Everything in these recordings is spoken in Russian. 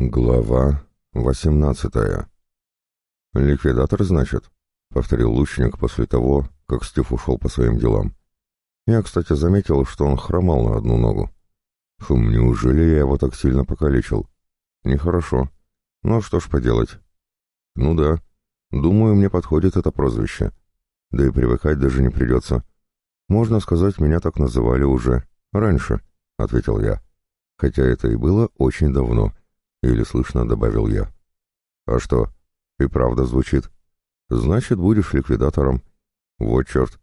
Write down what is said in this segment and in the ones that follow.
Глава восемнадцатая. «Ликвидатор, значит?» — повторил лучник после того, как Стив ушел по своим делам. Я, кстати, заметил, что он хромал на одну ногу. Хм, неужели я его так сильно покалечил? Нехорошо. Ну, что ж поделать. Ну да, думаю, мне подходит это прозвище. Да и привыкать даже не придется. Можно сказать, меня так называли уже. Раньше, — ответил я. Хотя это и было очень давно — или слышно добавил я. А что? И правда звучит. Значит, будешь ликвидатором. Вот черт.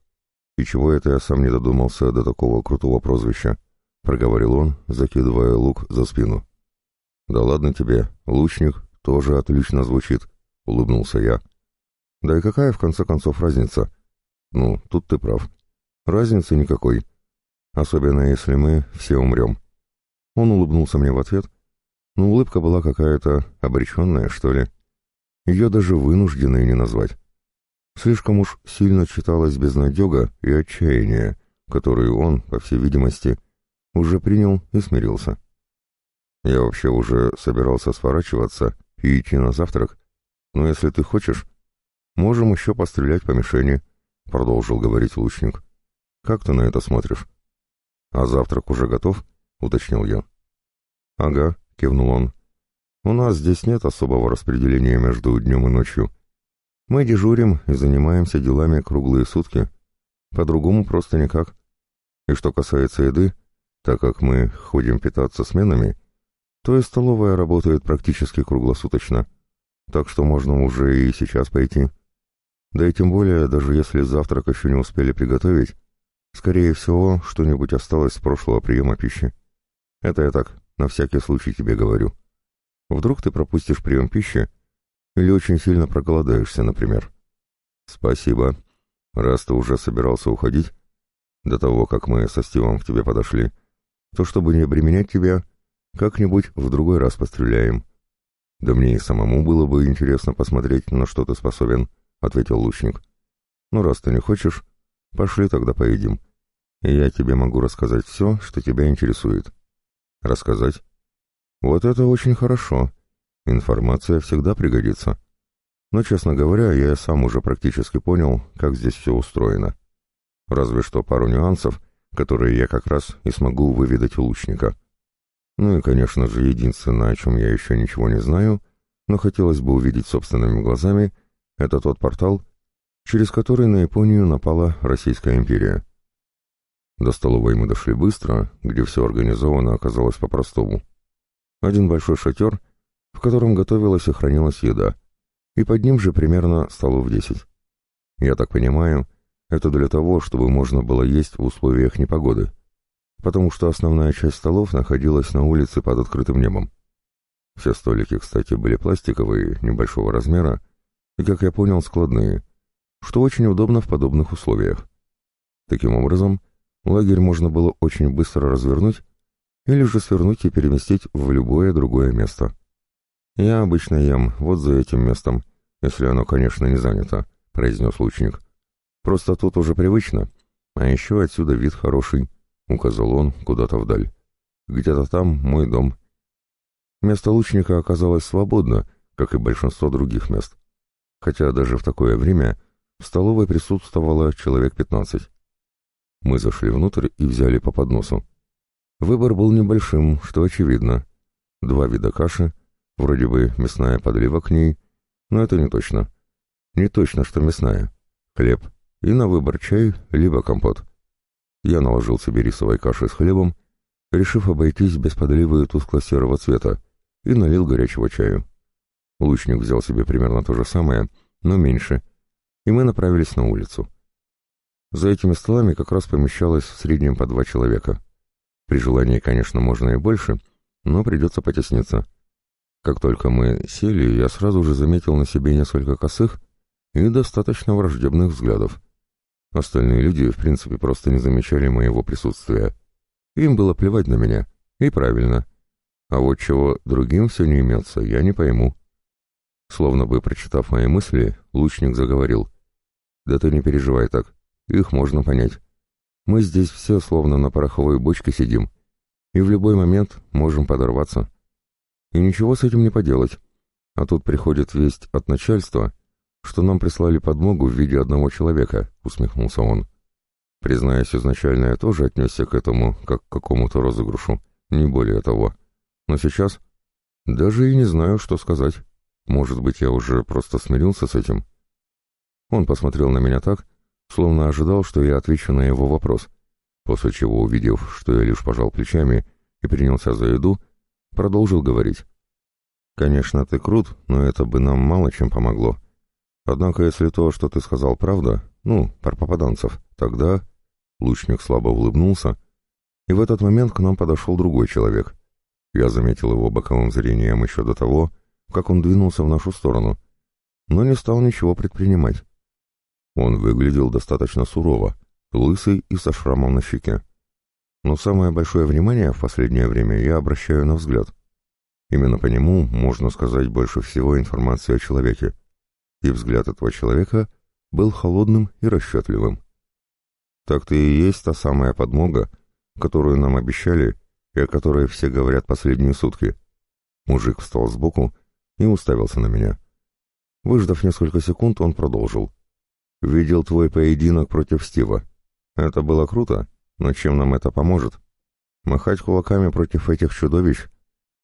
И чего это я сам не додумался до такого крутого прозвища? Проговорил он, закидывая лук за спину. Да ладно тебе, лучник тоже отлично звучит, улыбнулся я. Да и какая в конце концов разница? Ну, тут ты прав. Разницы никакой. Особенно если мы все умрем. Он улыбнулся мне в ответ — но улыбка была какая-то обреченная, что ли. Ее даже вынужденной не назвать. Слишком уж сильно читалась безнадега и отчаяние, которые он, по всей видимости, уже принял и смирился. Я вообще уже собирался сворачиваться и идти на завтрак, но если ты хочешь, можем еще пострелять по мишени, — продолжил говорить лучник. Как ты на это смотришь? А завтрак уже готов? — уточнил я. Ага, кивнул он. «У нас здесь нет особого распределения между днем и ночью. Мы дежурим и занимаемся делами круглые сутки. По-другому просто никак. И что касается еды, так как мы ходим питаться сменами, то и столовая работает практически круглосуточно, так что можно уже и сейчас пойти. Да и тем более, даже если завтрак еще не успели приготовить, скорее всего, что-нибудь осталось с прошлого приема пищи. Это я так, на всякий случай тебе говорю. Вдруг ты пропустишь прием пищи или очень сильно проголодаешься, например. Спасибо. Раз ты уже собирался уходить, до того, как мы со Стивом к тебе подошли, то, чтобы не обременять тебя, как-нибудь в другой раз постреляем. Да мне и самому было бы интересно посмотреть, на что ты способен, — ответил лучник. Ну, раз ты не хочешь, пошли тогда поедим. И я тебе могу рассказать все, что тебя интересует. Рассказать? Вот это очень хорошо. Информация всегда пригодится. Но, честно говоря, я сам уже практически понял, как здесь все устроено. Разве что пару нюансов, которые я как раз и смогу выведать у лучника. Ну и, конечно же, единственное, о чем я еще ничего не знаю, но хотелось бы увидеть собственными глазами, это тот портал, через который на Японию напала Российская империя. До столовой мы дошли быстро, где все организовано оказалось по-простому. Один большой шатер, в котором готовилась и хранилась еда, и под ним же примерно столов десять. Я так понимаю, это для того, чтобы можно было есть в условиях непогоды, потому что основная часть столов находилась на улице под открытым небом. Все столики, кстати, были пластиковые, небольшого размера, и, как я понял, складные, что очень удобно в подобных условиях. Таким образом, Лагерь можно было очень быстро развернуть или же свернуть и переместить в любое другое место. «Я обычно ем вот за этим местом, если оно, конечно, не занято», — произнес лучник. «Просто тут уже привычно, а еще отсюда вид хороший», — указал он куда-то вдаль. «Где-то там мой дом». Место лучника оказалось свободно, как и большинство других мест. Хотя даже в такое время в столовой присутствовало человек пятнадцать. Мы зашли внутрь и взяли по подносу. Выбор был небольшим, что очевидно. Два вида каши, вроде бы мясная подлива к ней, но это не точно. Не точно, что мясная. Хлеб. И на выбор чай, либо компот. Я наложил себе рисовой каши с хлебом, решив обойтись без подливы тускло-серого цвета, и налил горячего чаю. Лучник взял себе примерно то же самое, но меньше, и мы направились на улицу. За этими столами как раз помещалось в среднем по два человека. При желании, конечно, можно и больше, но придется потесниться. Как только мы сели, я сразу же заметил на себе несколько косых и достаточно враждебных взглядов. Остальные люди, в принципе, просто не замечали моего присутствия. Им было плевать на меня, и правильно. А вот чего другим все не имется, я не пойму. Словно бы прочитав мои мысли, лучник заговорил. «Да ты не переживай так. Их можно понять. Мы здесь все словно на пороховой бочке сидим, и в любой момент можем подорваться. И ничего с этим не поделать. А тут приходит весть от начальства, что нам прислали подмогу в виде одного человека, усмехнулся он. Признаюсь, изначально я тоже отнесся к этому, как к какому-то розыгрышу, не более того. Но сейчас даже и не знаю, что сказать. Может быть, я уже просто смирился с этим? Он посмотрел на меня так, словно ожидал, что я отвечу на его вопрос, после чего, увидев, что я лишь пожал плечами и принялся за еду, продолжил говорить. «Конечно, ты крут, но это бы нам мало чем помогло. Однако, если то, что ты сказал, правда, ну, про попаданцев, тогда...» Лучник слабо улыбнулся, и в этот момент к нам подошел другой человек. Я заметил его боковым зрением еще до того, как он двинулся в нашу сторону, но не стал ничего предпринимать. Он выглядел достаточно сурово, лысый и со шрамом на щеке. Но самое большое внимание в последнее время я обращаю на взгляд. Именно по нему можно сказать больше всего информации о человеке. И взгляд этого человека был холодным и расчетливым. Так ты и есть та самая подмога, которую нам обещали и о которой все говорят последние сутки. Мужик встал сбоку и уставился на меня. Выждав несколько секунд, он продолжил. «Видел твой поединок против Стива. Это было круто, но чем нам это поможет? Махать кулаками против этих чудовищ?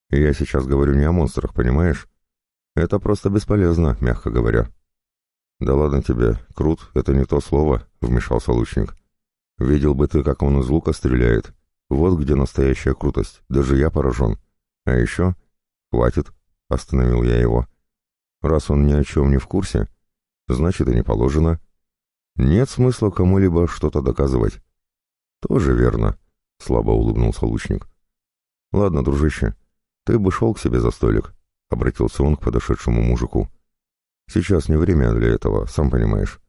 Я сейчас говорю не о монстрах, понимаешь? Это просто бесполезно, мягко говоря». «Да ладно тебе, крут, это не то слово», — вмешался лучник. «Видел бы ты, как он из лука стреляет. Вот где настоящая крутость, даже я поражен. А еще...» «Хватит», — остановил я его. «Раз он ни о чем не в курсе, значит и не положено. Нет смысла кому-либо что-то доказывать». «Тоже верно», — слабо улыбнулся лучник. «Ладно, дружище, ты бы шел к себе за столик», — обратился он к подошедшему мужику. «Сейчас не время для этого, сам понимаешь».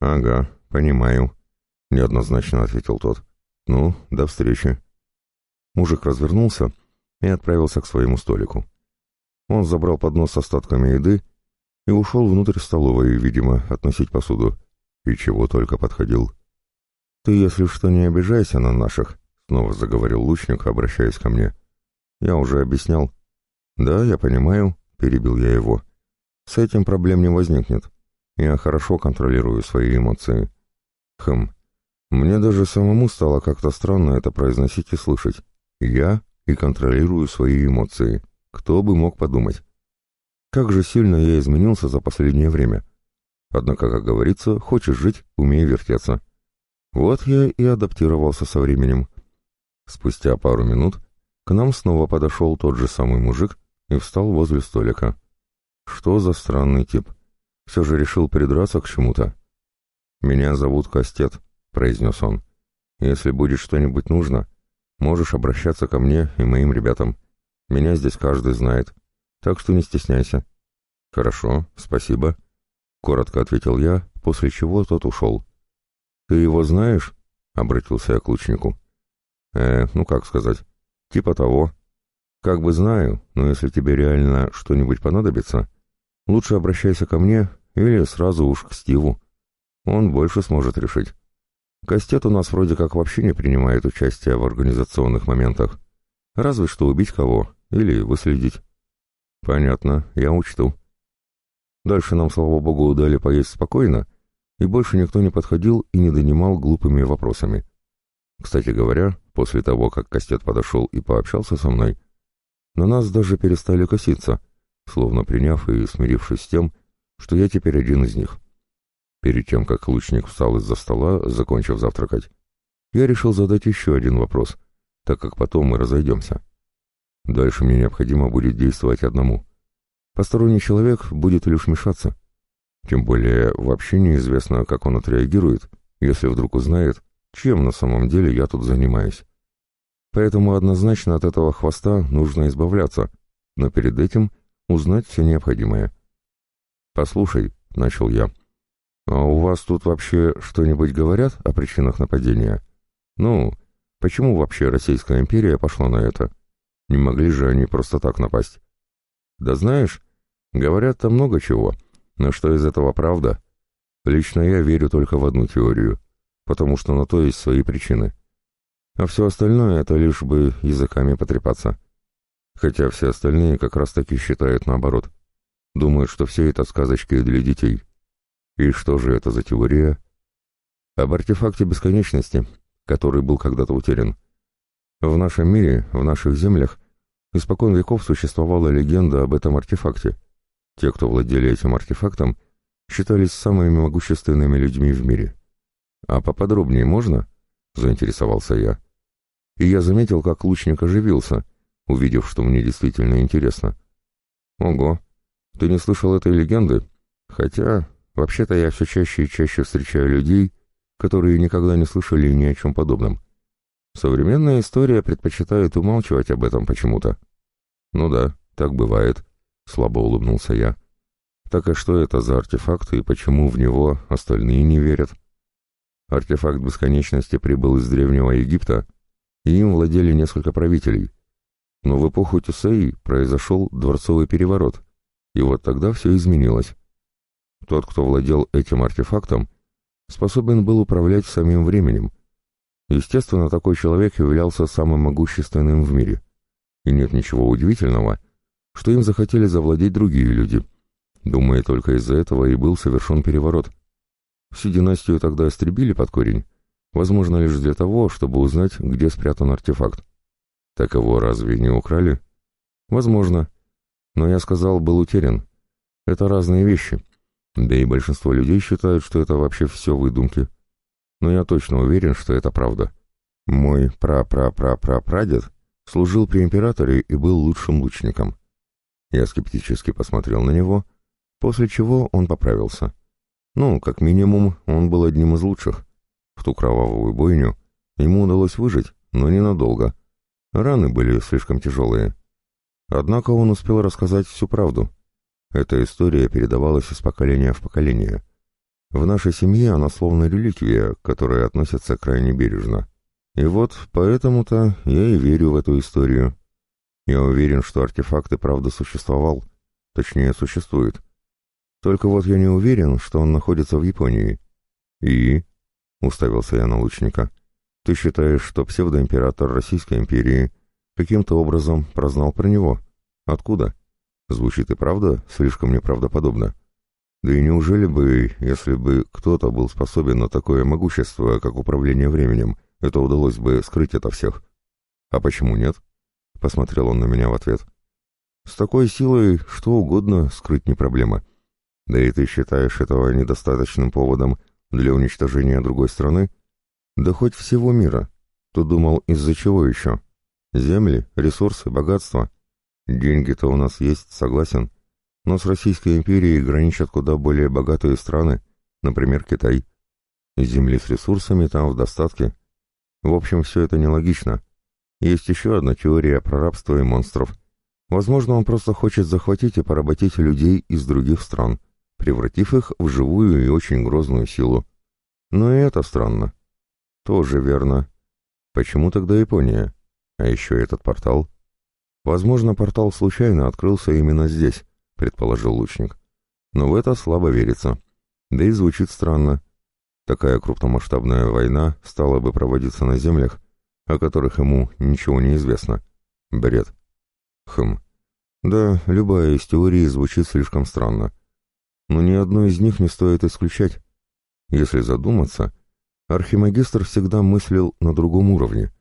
«Ага, понимаю», — неоднозначно ответил тот. «Ну, до встречи». Мужик развернулся и отправился к своему столику. Он забрал поднос с остатками еды и ушел внутрь столовой, видимо, относить посуду. И чего только подходил. «Ты, если что, не обижайся на наших», — снова заговорил лучник, обращаясь ко мне. «Я уже объяснял». «Да, я понимаю», — перебил я его. «С этим проблем не возникнет. Я хорошо контролирую свои эмоции». «Хм, мне даже самому стало как-то странно это произносить и слышать. Я и контролирую свои эмоции. Кто бы мог подумать? Как же сильно я изменился за последнее время. Однако, как говорится, хочешь жить, умей вертеться. Вот я и адаптировался со временем. Спустя пару минут к нам снова подошел тот же самый мужик и встал возле столика. Что за странный тип? Все же решил придраться к чему-то. «Меня зовут Кастет», — произнес он. «Если будет что-нибудь нужно, можешь обращаться ко мне и моим ребятам. Меня здесь каждый знает, так что не стесняйся». «Хорошо, спасибо», — коротко ответил я, после чего тот ушел. «Ты его знаешь?» — обратился я к лучнику. «Э, ну как сказать, типа того. Как бы знаю, но если тебе реально что-нибудь понадобится, лучше обращайся ко мне или сразу уж к Стиву. Он больше сможет решить. Кастет у нас вроде как вообще не принимает участие в организационных моментах. Разве что убить кого, или выследить. Понятно, я учту. Дальше нам, слава богу, дали поесть спокойно, и больше никто не подходил и не донимал глупыми вопросами. Кстати говоря, после того, как Костет подошел и пообщался со мной, на нас даже перестали коситься, словно приняв и смирившись с тем, что я теперь один из них. Перед тем, как лучник встал из-за стола, закончив завтракать, я решил задать еще один вопрос, так как потом мы разойдемся. Дальше мне необходимо будет действовать одному. Посторонний человек будет лишь мешаться. Тем более вообще неизвестно, как он отреагирует, если вдруг узнает, чем на самом деле я тут занимаюсь. Поэтому однозначно от этого хвоста нужно избавляться, но перед этим узнать все необходимое. «Послушай», — начал я, — «а у вас тут вообще что-нибудь говорят о причинах нападения? Ну, почему вообще Российская империя пошла на это?» Не могли же они просто так напасть. Да знаешь, говорят там много чего, но что из этого правда? Лично я верю только в одну теорию, потому что на то есть свои причины. А все остальное — это лишь бы языками потрепаться. Хотя все остальные как раз таки считают наоборот. Думают, что все это сказочки для детей. И что же это за теория? Об артефакте бесконечности, который был когда-то утерян. В нашем мире, в наших землях, испокон веков существовала легенда об этом артефакте. Те, кто владели этим артефактом, считались самыми могущественными людьми в мире. «А поподробнее можно?» — заинтересовался я. И я заметил, как лучник оживился, увидев, что мне действительно интересно. «Ого, ты не слышал этой легенды? Хотя, вообще-то я все чаще и чаще встречаю людей, которые никогда не слышали ни о чем подобном. Современная история предпочитает умалчивать об этом почему-то». «Ну да, так бывает», — слабо улыбнулся я. «Так и что это за артефакт и почему в него остальные не верят?» Артефакт бесконечности прибыл из Древнего Египта, и им владели несколько правителей. Но в эпоху Тюсеи произошел дворцовый переворот, и вот тогда все изменилось. Тот, кто владел этим артефактом, способен был управлять самим временем. Естественно, такой человек являлся самым могущественным в мире. И нет ничего удивительного, что им захотели завладеть другие люди. Думаю, только из-за этого и был совершен переворот. Всю династию тогда истребили под корень, возможно, лишь для того, чтобы узнать, где спрятан артефакт. Так его разве не украли? Возможно. Но я сказал, был утерян. Это разные вещи. Да и большинство людей считают, что это вообще все выдумки. Но я точно уверен, что это правда. Мой пра-пра-пра-пра-прадед служил при императоре и был лучшим лучником. Я скептически посмотрел на него, после чего он поправился. Ну, как минимум, он был одним из лучших. В ту кровавую бойню ему удалось выжить, но ненадолго. Раны были слишком тяжелые. Однако он успел рассказать всю правду. Эта история передавалась из поколения в поколение. В нашей семье она словно реликвия, которая относится крайне бережно. И вот поэтому-то я и верю в эту историю. Я уверен, что артефакт и правда существовал. Точнее, существует. Только вот я не уверен, что он находится в Японии. И... — уставился я на лучника. «Ты считаешь, что псевдоимператор Российской империи каким-то образом прознал про него? Откуда? Звучит и правда слишком неправдоподобно. Да и неужели бы, если бы кто-то был способен на такое могущество, как управление временем, это удалось бы скрыть от всех? А почему нет?» — посмотрел он на меня в ответ. «С такой силой что угодно скрыть не проблема». Да и ты считаешь этого недостаточным поводом для уничтожения другой страны? Да хоть всего мира. Ты думал, из-за чего еще? Земли, ресурсы, богатства. Деньги-то у нас есть, согласен. Но с Российской империей граничат куда более богатые страны, например, Китай. Земли с ресурсами там в достатке. В общем, все это нелогично. Есть еще одна теория про рабство и монстров. Возможно, он просто хочет захватить и поработить людей из других стран превратив их в живую и очень грозную силу. Но и это странно. Тоже верно. Почему тогда Япония? А еще этот портал. Возможно, портал случайно открылся именно здесь, предположил лучник. Но в это слабо верится. Да и звучит странно. Такая крупномасштабная война стала бы проводиться на землях, о которых ему ничего не известно. Бред. Хм. Да, любая из теорий звучит слишком странно но ни одной из них не стоит исключать. Если задуматься, архимагистр всегда мыслил на другом уровне.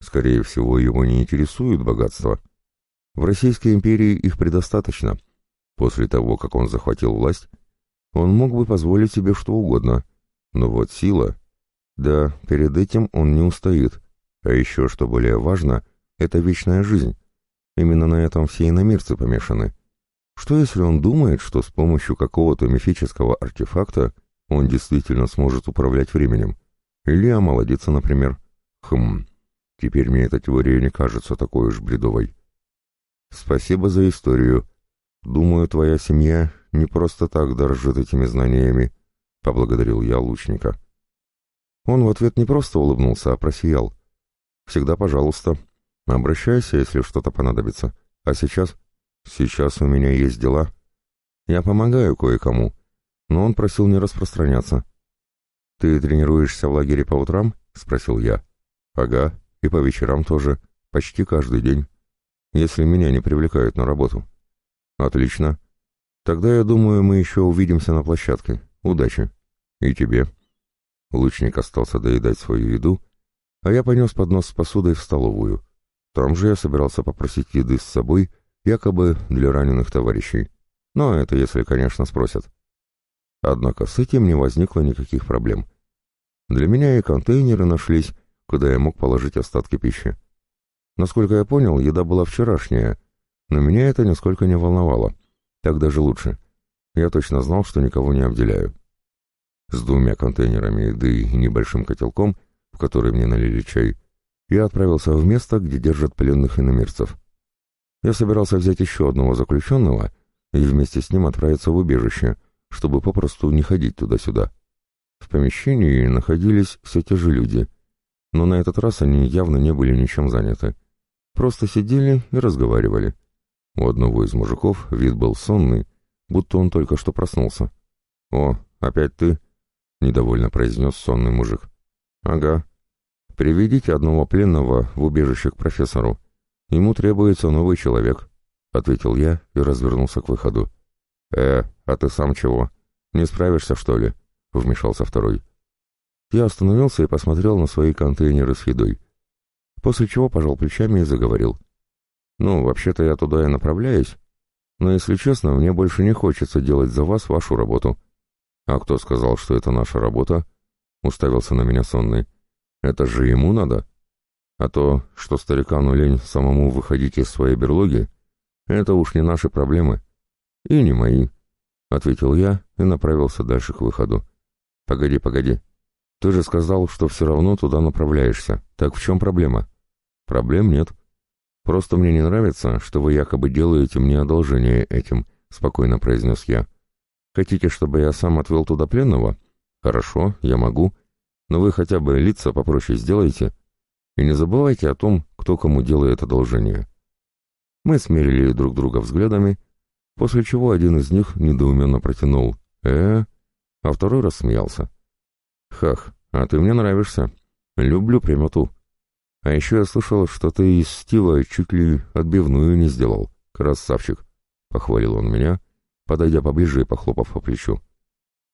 Скорее всего, его не интересует богатство. В Российской империи их предостаточно. После того, как он захватил власть, он мог бы позволить себе что угодно. Но вот сила... Да, перед этим он не устоит. А еще, что более важно, это вечная жизнь. Именно на этом все иномирцы помешаны. Что если он думает, что с помощью какого-то мифического артефакта он действительно сможет управлять временем? Или омолодиться, например? Хм, теперь мне эта теория не кажется такой уж бредовой. Спасибо за историю. Думаю, твоя семья не просто так дорожит этими знаниями, — поблагодарил я лучника. Он в ответ не просто улыбнулся, а просиял. Всегда пожалуйста. Обращайся, если что-то понадобится. А сейчас Сейчас у меня есть дела. Я помогаю кое-кому, но он просил не распространяться. Ты тренируешься в лагере по утрам? спросил я. Ага, и по вечерам тоже, почти каждый день. если меня не привлекают на работу. Отлично. Тогда, я думаю, мы еще увидимся на площадке. Удачи. И тебе. Лучник остался доедать свою еду, а я понес поднос с посудой в столовую. Там же я собирался попросить еды с собой, якобы для раненых товарищей. Но это если, конечно, спросят. Однако с этим не возникло никаких проблем. Для меня и контейнеры нашлись, куда я мог положить остатки пищи. Насколько я понял, еда была вчерашняя, но меня это нисколько не волновало. Так даже лучше. Я точно знал, что никого не обделяю. С двумя контейнерами еды и небольшим котелком, в который мне налили чай, я отправился в место, где держат пленных иномирцев. Я собирался взять еще одного заключенного и вместе с ним отправиться в убежище, чтобы попросту не ходить туда-сюда. В помещении находились все те же люди, но на этот раз они явно не были ничем заняты. Просто сидели и разговаривали. У одного из мужиков вид был сонный, будто он только что проснулся. «О, опять ты?» — недовольно произнес сонный мужик. «Ага. Приведите одного пленного в убежище к профессору. Ему требуется новый человек», — ответил я и развернулся к выходу. «Э, а ты сам чего? Не справишься, что ли?» — вмешался второй. Я остановился и посмотрел на свои контейнеры с едой после чего пожал плечами и заговорил. «Ну, вообще-то я туда и направляюсь, но, если честно, мне больше не хочется делать за вас вашу работу». «А кто сказал, что это наша работа?» — уставился на меня сонный. «Это же ему надо. А то, что старикану лень самому выходить из своей берлоги, это уж не наши проблемы. И не мои», — ответил я и направился дальше к выходу. «Погоди, погоди. Ты же сказал, что все равно туда направляешься. Так в чем проблема?» Проблем нет. Просто мне не нравится, что вы якобы делаете мне одолжение этим, спокойно произнес я. Хотите, чтобы я сам отвел туда пленного? Хорошо, я могу. Но вы хотя бы лица попроще сделайте. И не забывайте о том, кто кому делает одолжение. Мы смерили друг друга взглядами, после чего один из них недоуменно протянул «э», а второй рассмеялся. «Хах, а ты мне нравишься. Люблю прямоту». А еще я слышал, что ты из Стива чуть ли отбивную не сделал. Красавчик!» — похвалил он меня, подойдя поближе и похлопав по плечу.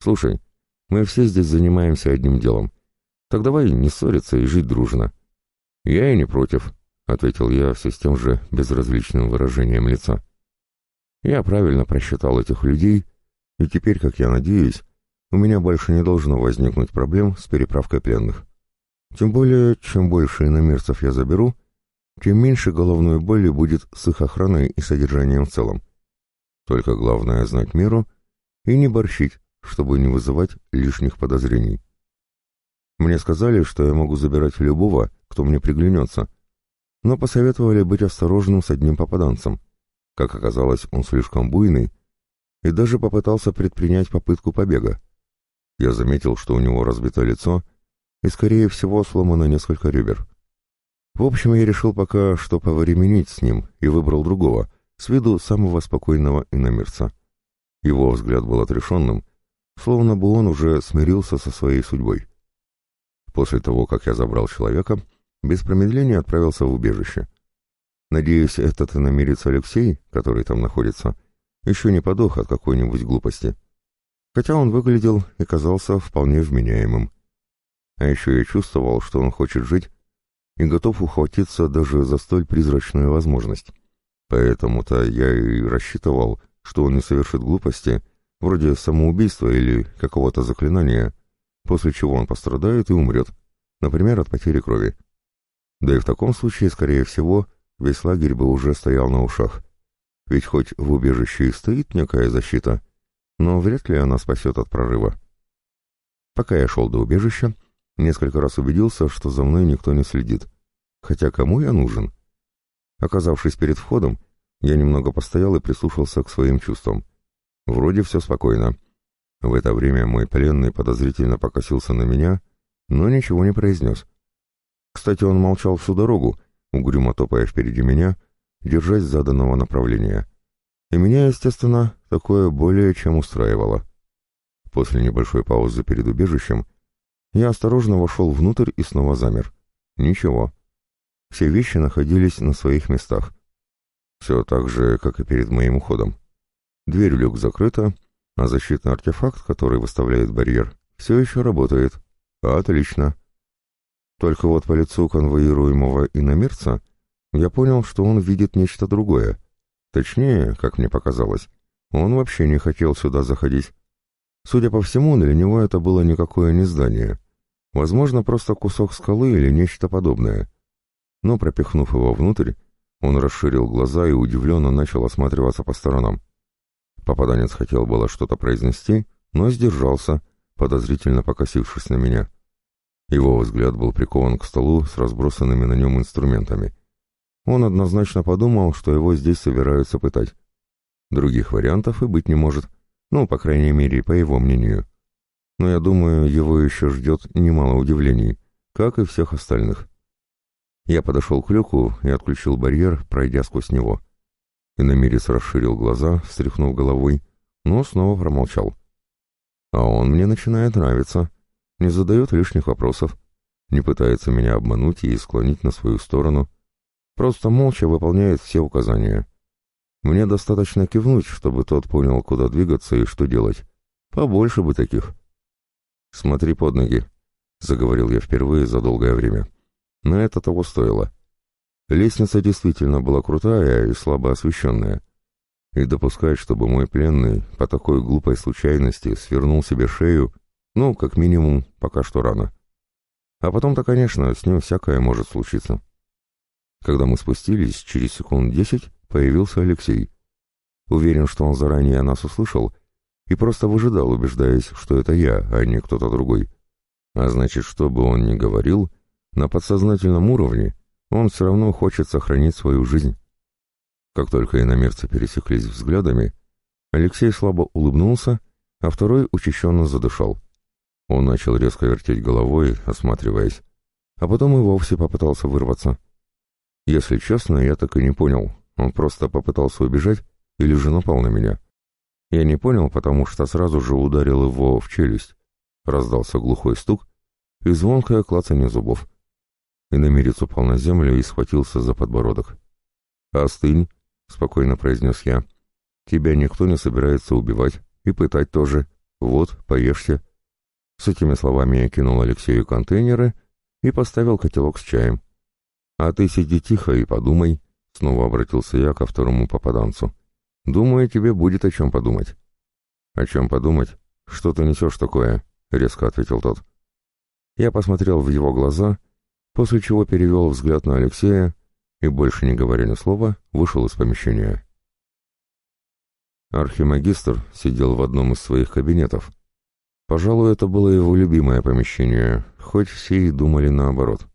«Слушай, мы все здесь занимаемся одним делом. Так давай не ссориться и жить дружно». «Я и не против», — ответил я все с тем же безразличным выражением лица. Я правильно просчитал этих людей, и теперь, как я надеюсь, у меня больше не должно возникнуть проблем с переправкой пленных. Тем более, чем больше иномерцев я заберу, тем меньше головной боли будет с их охраной и содержанием в целом. Только главное знать меру и не борщить, чтобы не вызывать лишних подозрений. Мне сказали, что я могу забирать любого, кто мне приглянется, но посоветовали быть осторожным с одним попаданцем. Как оказалось, он слишком буйный и даже попытался предпринять попытку побега. Я заметил, что у него разбито лицо, и, скорее всего, сломано несколько ребер. В общем, я решил пока что повременить с ним и выбрал другого, с виду самого спокойного иномерца. Его взгляд был отрешенным, словно бы он уже смирился со своей судьбой. После того, как я забрал человека, без промедления отправился в убежище. Надеюсь, этот иномерец Алексей, который там находится, еще не подох от какой-нибудь глупости. Хотя он выглядел и казался вполне вменяемым. А еще я чувствовал, что он хочет жить и готов ухватиться даже за столь призрачную возможность. Поэтому-то я и рассчитывал, что он не совершит глупости, вроде самоубийства или какого-то заклинания, после чего он пострадает и умрет, например, от потери крови. Да и в таком случае, скорее всего, весь лагерь бы уже стоял на ушах. Ведь хоть в убежище и стоит некая защита, но вряд ли она спасет от прорыва. Пока я шел до убежища, Несколько раз убедился, что за мной никто не следит. Хотя кому я нужен? Оказавшись перед входом, я немного постоял и прислушался к своим чувствам. Вроде все спокойно. В это время мой пленный подозрительно покосился на меня, но ничего не произнес. Кстати, он молчал всю дорогу, угрюмо топая впереди меня, держась заданного направления. И меня, естественно, такое более чем устраивало. После небольшой паузы перед убежищем я осторожно вошел внутрь и снова замер. Ничего. Все вещи находились на своих местах. Все так же, как и перед моим уходом. Дверь люк закрыта, а защитный артефакт, который выставляет барьер, все еще работает. Отлично. Только вот по лицу конвоируемого иномерца я понял, что он видит нечто другое. Точнее, как мне показалось, он вообще не хотел сюда заходить. Судя по всему, для него это было никакое не здание. Возможно, просто кусок скалы или нечто подобное. Но, пропихнув его внутрь, он расширил глаза и удивленно начал осматриваться по сторонам. Попаданец хотел было что-то произнести, но сдержался, подозрительно покосившись на меня. Его взгляд был прикован к столу с разбросанными на нем инструментами. Он однозначно подумал, что его здесь собираются пытать. Других вариантов и быть не может, ну, по крайней мере, по его мнению. Но я думаю, его еще ждет немало удивлений, как и всех остальных. Я подошел к люку и отключил барьер, пройдя сквозь него. Иномирец расширил глаза, встряхнув головой, но снова промолчал. А он мне начинает нравиться, не задает лишних вопросов, не пытается меня обмануть и склонить на свою сторону, просто молча выполняет все указания. Мне достаточно кивнуть, чтобы тот понял, куда двигаться и что делать. Побольше бы таких. «Смотри под ноги», — заговорил я впервые за долгое время. Но это того стоило. Лестница действительно была крутая и слабо освещенная. И допускать, чтобы мой пленный по такой глупой случайности свернул себе шею, ну, как минимум, пока что рано. А потом-то, конечно, с ним всякое может случиться. Когда мы спустились, через секунд десять появился Алексей. Уверен, что он заранее нас услышал и просто выжидал, убеждаясь, что это я, а не кто-то другой. А значит, что бы он ни говорил, на подсознательном уровне он все равно хочет сохранить свою жизнь. Как только иномерцы пересеклись взглядами, Алексей слабо улыбнулся, а второй учащенно задышал. Он начал резко вертеть головой, осматриваясь, а потом и вовсе попытался вырваться. Если честно, я так и не понял, он просто попытался убежать или же напал на меня. Я не понял, потому что сразу же ударил его в челюсть. Раздался глухой стук и звонкое клацанье зубов. Иномерец упал на землю и схватился за подбородок. «Остынь», — спокойно произнес я. «Тебя никто не собирается убивать и пытать тоже. Вот, поешьте». С этими словами я кинул Алексею контейнеры и поставил котелок с чаем. «А ты сиди тихо и подумай», — снова обратился я ко второму попаданцу. «Думаю, тебе будет о чем подумать». «О чем подумать? Что ты несешь такое?» — резко ответил тот. Я посмотрел в его глаза — после чего перевел взгляд на Алексея и, больше не говоря ни слова, вышел из помещения. Архимагистр сидел в одном из своих кабинетов. Пожалуй, это было его любимое помещение, хоть все и думали наоборот.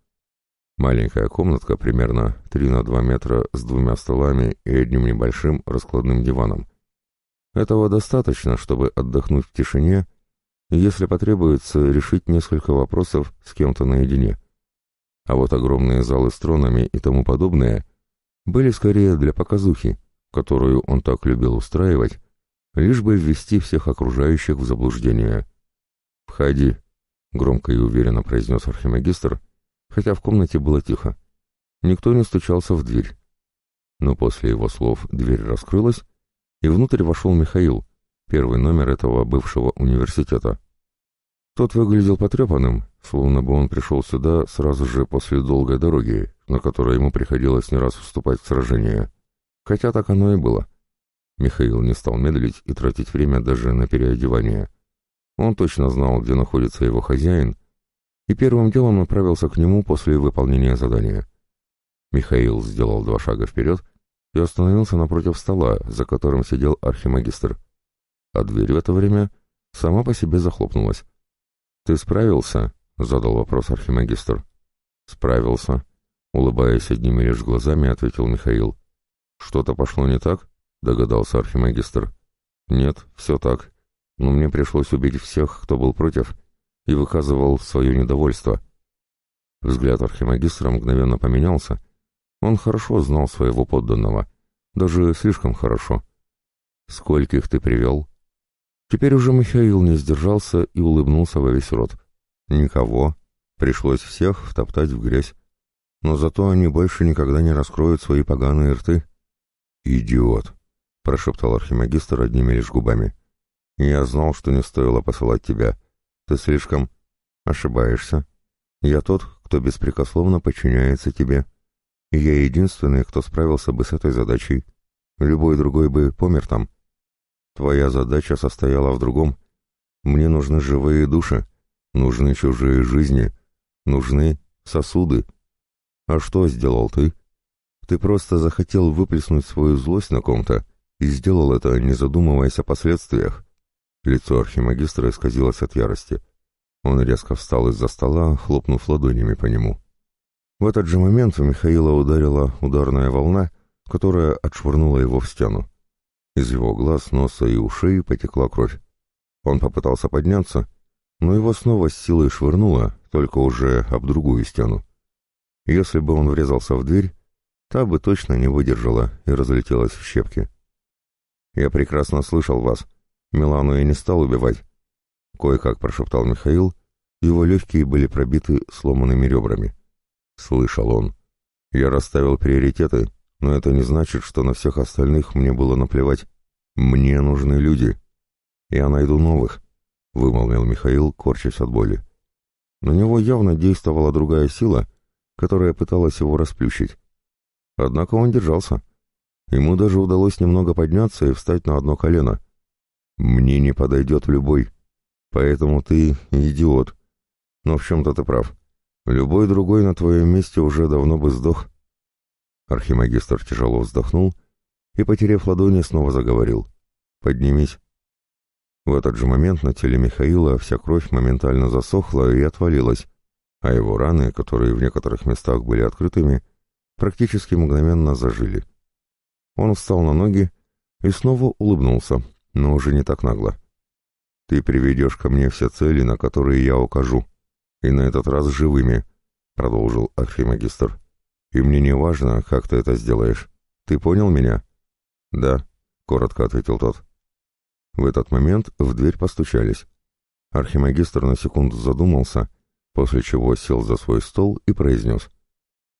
Маленькая комнатка примерно 3 на 2 метра с двумя столами и одним небольшим раскладным диваном. Этого достаточно, чтобы отдохнуть в тишине, если потребуется, решить несколько вопросов с кем-то наедине. А вот огромные залы с тронами и тому подобное были скорее для показухи, которую он так любил устраивать, лишь бы ввести всех окружающих в заблуждение. «Входи», — громко и уверенно произнес архимагистр, хотя в комнате было тихо. Никто не стучался в дверь. Но после его слов дверь раскрылась, и внутрь вошел Михаил, первый номер этого бывшего университета. Тот выглядел потрепанным, словно бы он пришел сюда сразу же после долгой дороги, на которой ему приходилось не раз вступать в сражение. Хотя так оно и было. Михаил не стал медлить и тратить время даже на переодевание. Он точно знал, где находится его хозяин, и первым делом направился к нему после выполнения задания. Михаил сделал два шага вперед и остановился напротив стола, за которым сидел архимагистр. А дверь в это время сама по себе захлопнулась. «Ты справился?» — задал вопрос архимагистр. «Справился», — улыбаясь одними лишь глазами, ответил Михаил. «Что-то пошло не так?» — догадался архимагистр. «Нет, все так. Но мне пришлось убить всех, кто был против, и выказывал свое недовольство». Взгляд архимагистра мгновенно поменялся. Он хорошо знал своего подданного, даже слишком хорошо. «Скольких ты привел?» Теперь уже Михаил не сдержался и улыбнулся во весь рот. Никого. Пришлось всех втоптать в грязь. Но зато они больше никогда не раскроют свои поганые рты. «Идиот!» — прошептал архимагистр одними лишь губами. «Я знал, что не стоило посылать тебя. Ты слишком...» «Ошибаешься. Я тот, кто беспрекословно подчиняется тебе. Я единственный, кто справился бы с этой задачей. Любой другой бы помер там. Твоя задача состояла в другом. Мне нужны живые души, нужны чужие жизни, нужны сосуды. А что сделал ты?» Ты просто захотел выплеснуть свою злость на ком-то и сделал это, не задумываясь о последствиях. Лицо архимагистра исказилось от ярости. Он резко встал из-за стола, хлопнув ладонями по нему. В этот же момент в Михаила ударила ударная волна, которая отшвырнула его в стену. Из его глаз, носа и ушей потекла кровь. Он попытался подняться, но его снова с силой швырнуло, только уже об другую стену. Если бы он врезался в дверь, Та бы точно не выдержала и разлетелась в щепки. «Я прекрасно слышал вас. Милану я не стал убивать», — кое-как прошептал Михаил. Его легкие были пробиты сломанными ребрами. Слышал он. «Я расставил приоритеты, но это не значит, что на всех остальных мне было наплевать. Мне нужны люди. Я найду новых», — вымолвил Михаил, корчась от боли. На него явно действовала другая сила, которая пыталась его расплющить. Однако он держался. Ему даже удалось немного подняться и встать на одно колено. «Мне не подойдет любой. Поэтому ты идиот. Но в чем-то ты прав. Любой другой на твоем месте уже давно бы сдох». Архимагистр тяжело вздохнул и, потеряв ладони, снова заговорил. «Поднимись». В этот же момент на теле Михаила вся кровь моментально засохла и отвалилась, а его раны, которые в некоторых местах были открытыми, — практически мгновенно зажили. Он встал на ноги и снова улыбнулся, но уже не так нагло. «Ты приведешь ко мне все цели, на которые я укажу, и на этот раз живыми», — продолжил архимагистр. «И мне не важно, как ты это сделаешь. Ты понял меня?» «Да», — коротко ответил тот. В этот момент в дверь постучались. Архимагистр на секунду задумался, после чего сел за свой стол и произнес.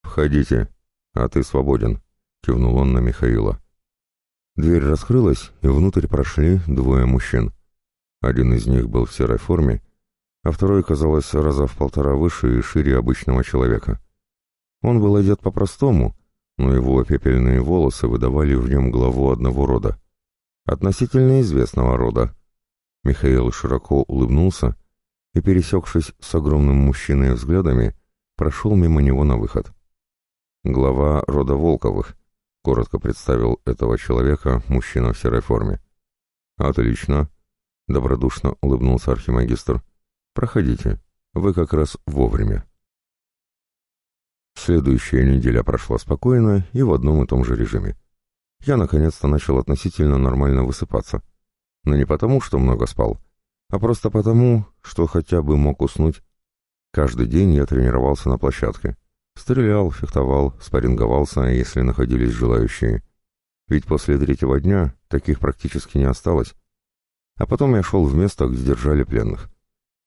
«Входите». «А ты свободен», — кивнул он на Михаила. Дверь раскрылась, и внутрь прошли двое мужчин. Один из них был в серой форме, а второй, казалось, раза в полтора выше и шире обычного человека. Он был одет по-простому, но его пепельные волосы выдавали в нем главу одного рода. Относительно известного рода. Михаил широко улыбнулся и, пересекшись с огромным мужчиной взглядами, прошел мимо него на выход. Глава рода Волковых, коротко представил этого человека мужчина в серой форме. Отлично, добродушно улыбнулся архимагистр. Проходите, вы как раз вовремя. Следующая неделя прошла спокойно и в одном и том же режиме. Я наконец-то начал относительно нормально высыпаться. Но не потому, что много спал, а просто потому, что хотя бы мог уснуть. Каждый день я тренировался на площадке. Стрелял, фехтовал, спарринговался, если находились желающие. Ведь после третьего дня таких практически не осталось. А потом я шел в место, где держали пленных.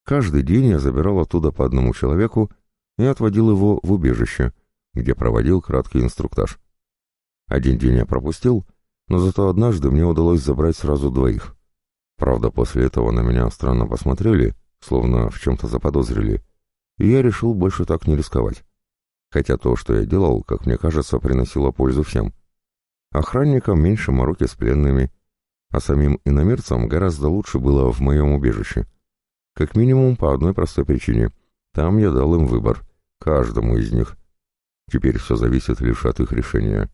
Каждый день я забирал оттуда по одному человеку и отводил его в убежище, где проводил краткий инструктаж. Один день я пропустил, но зато однажды мне удалось забрать сразу двоих. Правда, после этого на меня странно посмотрели, словно в чем-то заподозрили, и я решил больше так не рисковать хотя то, что я делал, как мне кажется, приносило пользу всем. Охранникам меньше мороки с пленными, а самим иномерцам гораздо лучше было в моем убежище. Как минимум по одной простой причине. Там я дал им выбор, каждому из них. Теперь все зависит лишь от их решения.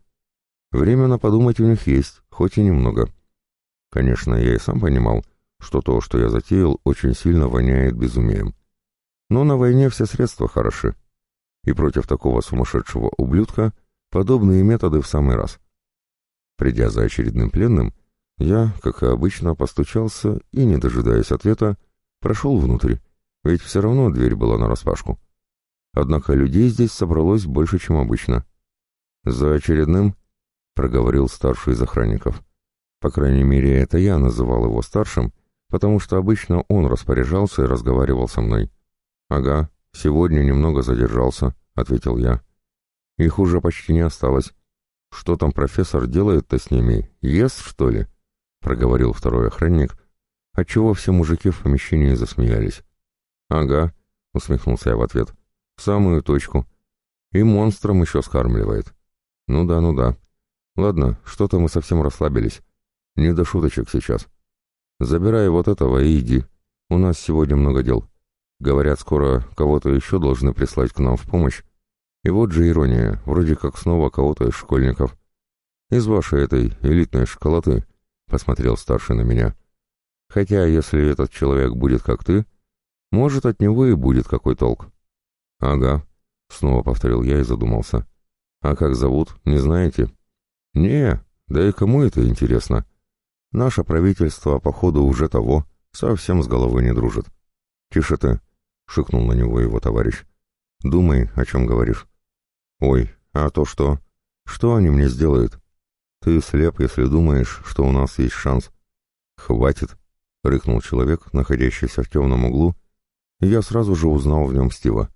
Временно подумать у них есть, хоть и немного. Конечно, я и сам понимал, что то, что я затеял, очень сильно воняет безумием. Но на войне все средства хороши и против такого сумасшедшего ублюдка подобные методы в самый раз. Придя за очередным пленным, я, как и обычно, постучался и, не дожидаясь ответа, прошел внутрь, ведь все равно дверь была нараспашку. Однако людей здесь собралось больше, чем обычно. «За очередным?» — проговорил старший из охранников. По крайней мере, это я называл его старшим, потому что обычно он распоряжался и разговаривал со мной. «Ага, «Сегодня немного задержался», — ответил я. «Их уже почти не осталось. «Что там профессор делает-то с ними? Ест, что ли?» — проговорил второй охранник, отчего все мужики в помещении засмеялись. «Ага», — усмехнулся я в ответ, — «в самую точку. И монстром еще скармливает». «Ну да, ну да. Ладно, что-то мы совсем расслабились. Не до шуточек сейчас. Забирай вот этого и иди. У нас сегодня много дел. Говорят, скоро кого-то еще должны прислать к нам в помощь. И вот же ирония, вроде как снова кого-то из школьников. Из вашей этой элитной школоты, — посмотрел старший на меня. Хотя, если этот человек будет как ты, может, от него и будет какой толк. Ага, — снова повторил я и задумался. А как зовут, не знаете? Не, да и кому это интересно? Наше правительство, походу, уже того, совсем с головой не дружит. Тише ты, — шикнул на него его товарищ. Думай, о чем говоришь. Ой, а то что? Что они мне сделают? Ты слеп, если думаешь, что у нас есть шанс. Хватит, — рыкнул человек, находящийся в темном углу, я сразу же узнал в нем Стива.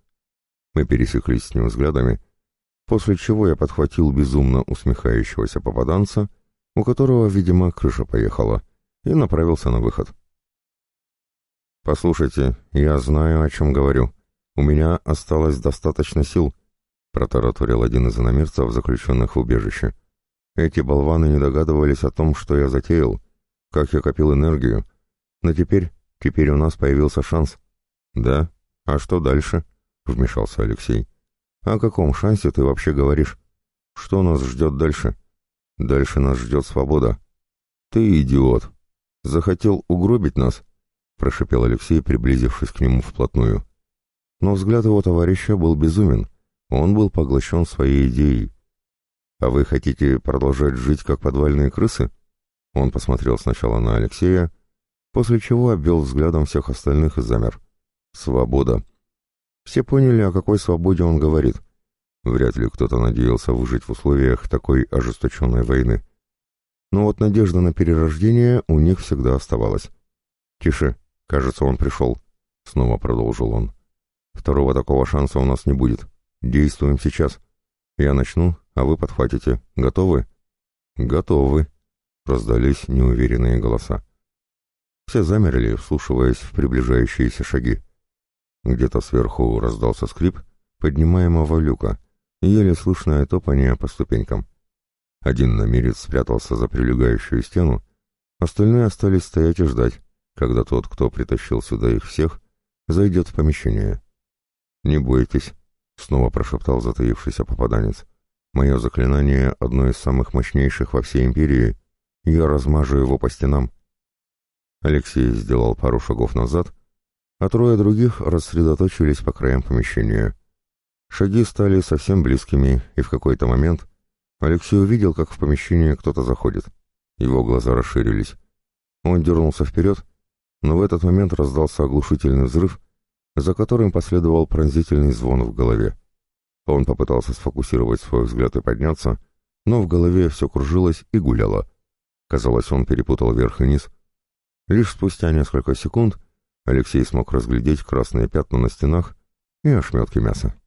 Мы пересеклись с ним взглядами, после чего я подхватил безумно усмехающегося попаданца, у которого, видимо, крыша поехала, и направился на выход. «Послушайте, я знаю, о чем говорю. У меня осталось достаточно сил», — протараторил один из иномирцев, заключенных в убежище. «Эти болваны не догадывались о том, что я затеял, как я копил энергию. Но теперь, теперь у нас появился шанс». «Да? А что дальше?» — вмешался Алексей. «О каком шансе ты вообще говоришь? Что нас ждет дальше? Дальше нас ждет свобода». «Ты идиот! Захотел угробить нас?» — прошепел Алексей, приблизившись к нему вплотную. Но взгляд его товарища был безумен. Он был поглощен своей идеей. «А вы хотите продолжать жить, как подвальные крысы?» Он посмотрел сначала на Алексея, после чего обвел взглядом всех остальных и замер. «Свобода!» Все поняли, о какой свободе он говорит. Вряд ли кто-то надеялся выжить в условиях такой ожесточенной войны. Но вот надежда на перерождение у них всегда оставалась. «Тише, кажется, он пришел», — снова продолжил он. «Второго такого шанса у нас не будет. Действуем сейчас. Я начну, а вы подхватите. Готовы?» «Готовы», — раздались неуверенные голоса. Все замерли, вслушиваясь в приближающиеся шаги. Где-то сверху раздался скрип поднимаемого люка, еле слышное топание по ступенькам. Один намерец спрятался за прилегающую стену, остальные остались стоять и ждать, когда тот, кто притащил сюда их всех, зайдет в помещение. «Не бойтесь», — снова прошептал затаившийся попаданец. «Мое заклинание — одно из самых мощнейших во всей империи. Я размажу его по стенам». Алексей сделал пару шагов назад а трое других рассредоточились по краям помещения. Шаги стали совсем близкими, и в какой-то момент Алексей увидел, как в помещение кто-то заходит. Его глаза расширились. Он дернулся вперед, но в этот момент раздался оглушительный взрыв, за которым последовал пронзительный звон в голове. Он попытался сфокусировать свой взгляд и подняться, но в голове все кружилось и гуляло. Казалось, он перепутал верх и низ. Лишь спустя несколько секунд Алексей смог разглядеть красные пятна на стенах и ошметки мяса.